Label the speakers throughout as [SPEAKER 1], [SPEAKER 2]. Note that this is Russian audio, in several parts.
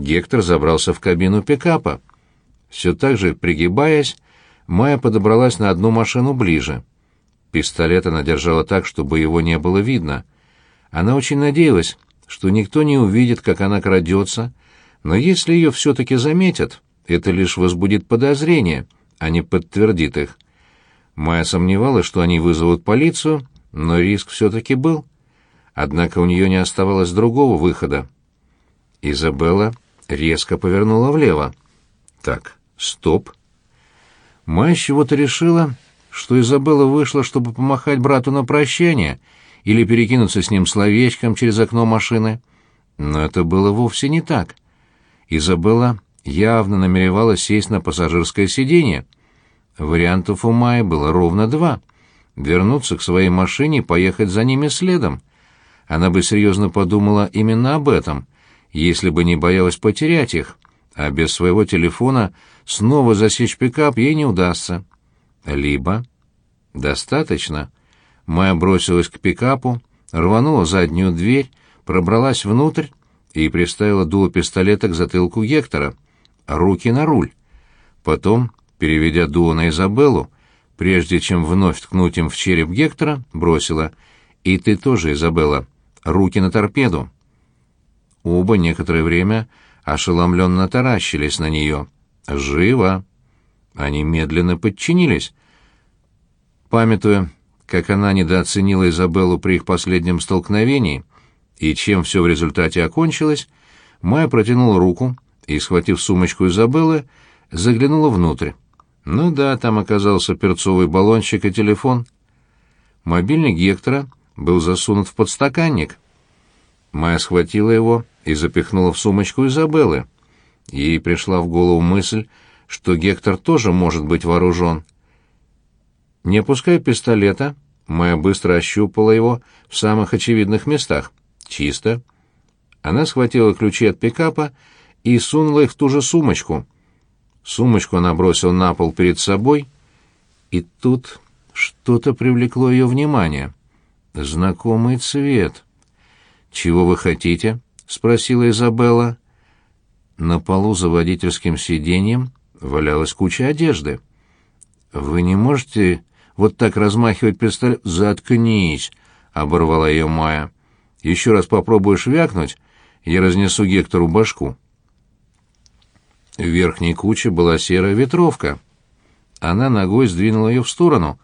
[SPEAKER 1] Гектор забрался в кабину пикапа. Все так же, пригибаясь, Майя подобралась на одну машину ближе. Пистолет она держала так, чтобы его не было видно. Она очень надеялась, что никто не увидит, как она крадется, но если ее все-таки заметят, это лишь возбудит подозрения, а не подтвердит их. Майя сомневалась, что они вызовут полицию, но риск все-таки был. Однако у нее не оставалось другого выхода. Изабелла резко повернула влево. Так, стоп. Майя чего-то решила, что Изабелла вышла, чтобы помахать брату на прощание или перекинуться с ним словечком через окно машины. Но это было вовсе не так. Изабелла явно намеревалась сесть на пассажирское сиденье. Вариантов у Майи было ровно два. Вернуться к своей машине и поехать за ними следом. Она бы серьезно подумала именно об этом, если бы не боялась потерять их, а без своего телефона снова засечь пикап ей не удастся. Либо... Достаточно. Майя бросилась к пикапу, рванула заднюю дверь, пробралась внутрь и приставила дуло пистолета к затылку Гектора. Руки на руль. Потом, переведя дуло на Изабеллу, прежде чем вновь ткнуть им в череп Гектора, бросила «И ты тоже, Изабелла, руки на торпеду». Оба некоторое время ошеломленно таращились на нее. «Живо!» Они медленно подчинились. Памятуя, как она недооценила Изабеллу при их последнем столкновении, и чем все в результате окончилось, Майя протянула руку и, схватив сумочку Изабеллы, заглянула внутрь. Ну да, там оказался перцовый баллончик и телефон. Мобильник Гектора был засунут в подстаканник. Майя схватила его и запихнула в сумочку Изабеллы. Ей пришла в голову мысль, что Гектор тоже может быть вооружен. Не опуская пистолета, Майя быстро ощупала его в самых очевидных местах. Чисто. Она схватила ключи от пикапа и сунула их в ту же сумочку. Сумочку она бросила на пол перед собой, и тут что-то привлекло ее внимание. Знакомый цвет. «Чего вы хотите?» — спросила Изабелла. На полу за водительским сиденьем валялась куча одежды. «Вы не можете вот так размахивать пистолет?» «Заткнись!» — оборвала ее Майя. «Еще раз попробуешь вякнуть, я разнесу Гектору башку». В верхней куче была серая ветровка. Она ногой сдвинула ее в сторону,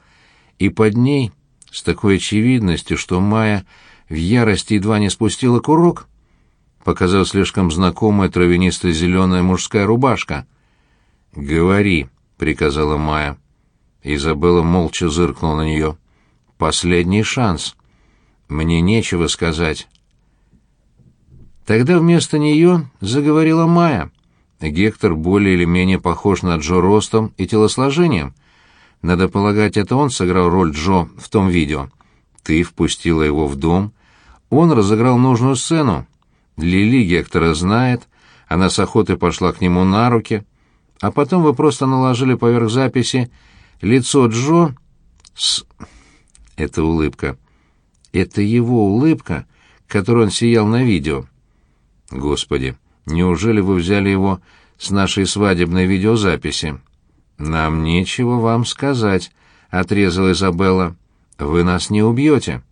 [SPEAKER 1] и под ней, с такой очевидностью, что Майя в ярости едва не спустила курок, показалась слишком знакомая травянисто-зеленая мужская рубашка. «Говори», — приказала Майя. Изабелла молча зыркнула на нее. «Последний шанс. Мне нечего сказать». Тогда вместо нее заговорила Майя. Гектор более или менее похож на Джо ростом и телосложением. Надо полагать, это он сыграл роль Джо в том видео. Ты впустила его в дом. Он разыграл нужную сцену. Лили Гектора знает, она с охотой пошла к нему на руки, а потом вы просто наложили поверх записи лицо Джо с... Это улыбка. Это его улыбка, которой он сиял на видео. Господи, неужели вы взяли его с нашей свадебной видеозаписи? Нам нечего вам сказать, отрезала Изабелла. Вы нас не убьете.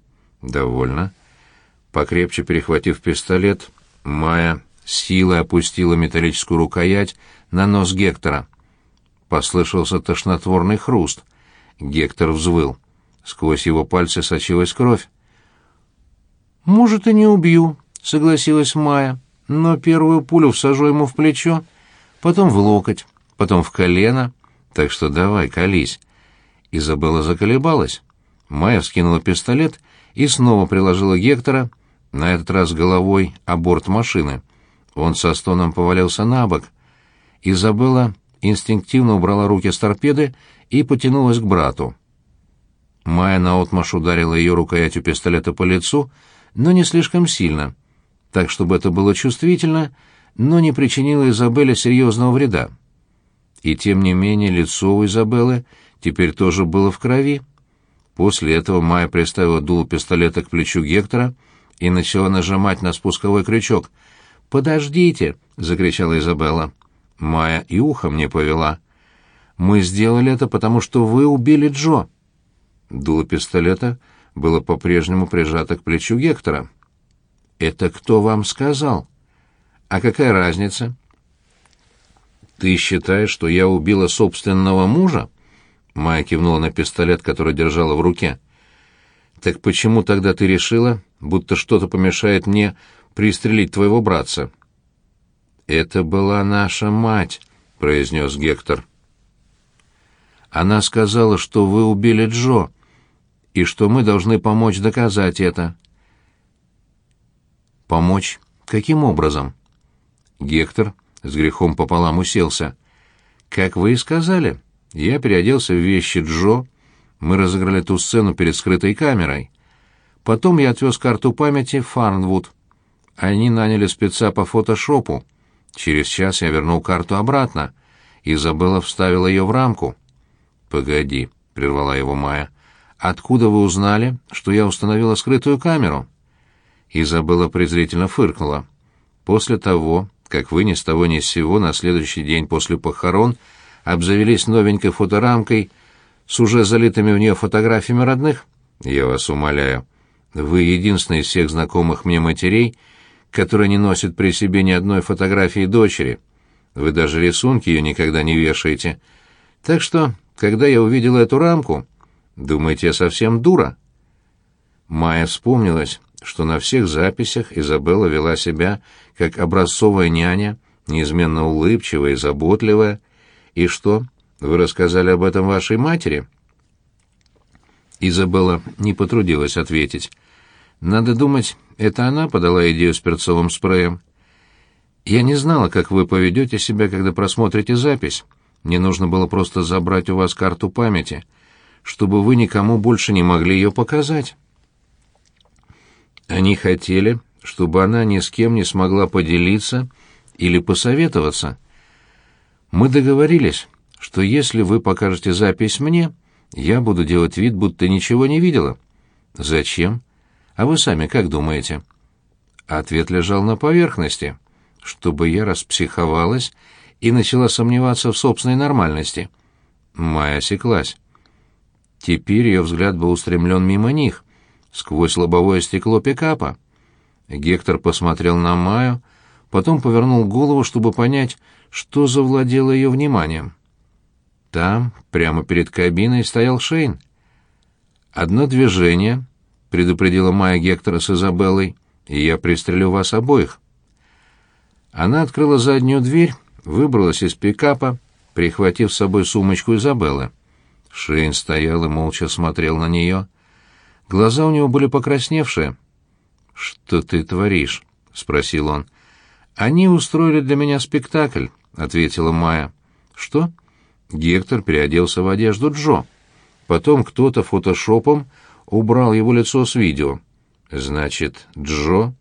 [SPEAKER 1] Довольно. Покрепче перехватив пистолет, Майя силой опустила металлическую рукоять на нос Гектора. Послышался тошнотворный хруст. Гектор взвыл. Сквозь его пальцы сочилась кровь. «Может, и не убью», — согласилась Майя, «но первую пулю всажу ему в плечо, потом в локоть, потом в колено, так что давай, колись». Изабелла заколебалась. Майя вскинула пистолет и снова приложила Гектора, на этот раз головой о борт машины. Он со стоном повалился на бок. Изабелла инстинктивно убрала руки с торпеды и потянулась к брату. Майя наотмашь ударила ее рукоятью пистолета по лицу, но не слишком сильно, так, чтобы это было чувствительно, но не причинило Изабелле серьезного вреда. И тем не менее лицо у Изабеллы теперь тоже было в крови. После этого Майя приставила дуло пистолета к плечу Гектора и начала нажимать на спусковой крючок. «Подождите! — закричала Изабелла. Майя и ухом не повела. «Мы сделали это, потому что вы убили Джо». Дуло пистолета было по-прежнему прижато к плечу Гектора. «Это кто вам сказал?» «А какая разница?» «Ты считаешь, что я убила собственного мужа?» Майя кивнула на пистолет, который держала в руке. «Так почему тогда ты решила, будто что-то помешает мне пристрелить твоего братца?» «Это была наша мать», — произнес Гектор. «Она сказала, что вы убили Джо, и что мы должны помочь доказать это». «Помочь? Каким образом?» Гектор с грехом пополам уселся. «Как вы и сказали, я переоделся в вещи Джо, мы разыграли ту сцену перед скрытой камерой. Потом я отвез карту памяти в Фарнвуд. Они наняли спеца по фотошопу. Через час я вернул карту обратно. Изабелла вставила ее в рамку. «Погоди», — прервала его Майя. «Откуда вы узнали, что я установила скрытую камеру?» Изабелла презрительно фыркнула. «После того, как вы ни с того ни с сего на следующий день после похорон обзавелись новенькой фоторамкой с уже залитыми в нее фотографиями родных, я вас умоляю, вы единственный из всех знакомых мне матерей, который не носит при себе ни одной фотографии дочери. Вы даже рисунки ее никогда не вешаете. Так что, когда я увидела эту рамку, думаете, я совсем дура?» Майя вспомнилась, что на всех записях Изабелла вела себя как образцовая няня, неизменно улыбчивая и заботливая. И что, вы рассказали об этом вашей матери?» Изабелла не потрудилась ответить. Надо думать, это она подала идею с перцовым спреем. Я не знала, как вы поведете себя, когда просмотрите запись. Мне нужно было просто забрать у вас карту памяти, чтобы вы никому больше не могли ее показать. Они хотели, чтобы она ни с кем не смогла поделиться или посоветоваться. Мы договорились, что если вы покажете запись мне, я буду делать вид, будто ничего не видела. Зачем? А вы сами как думаете? Ответ лежал на поверхности, чтобы я распсиховалась и начала сомневаться в собственной нормальности. Майя осеклась. Теперь ее взгляд был устремлен мимо них, сквозь лобовое стекло пикапа. Гектор посмотрел на Майю, потом повернул голову, чтобы понять, что завладело ее вниманием. Там, прямо перед кабиной, стоял Шейн. Одно движение, предупредила Майя Гектора с Изабеллой, и я пристрелю вас обоих. Она открыла заднюю дверь, выбралась из пикапа, прихватив с собой сумочку Изабеллы. Шейн стоял и молча смотрел на нее. Глаза у него были покрасневшие. «Что ты творишь?» — спросил он. «Они устроили для меня спектакль», — ответила Майя. «Что?» Гектор переоделся в одежду Джо. Потом кто-то фотошопом убрал его лицо с видео. Значит, Джо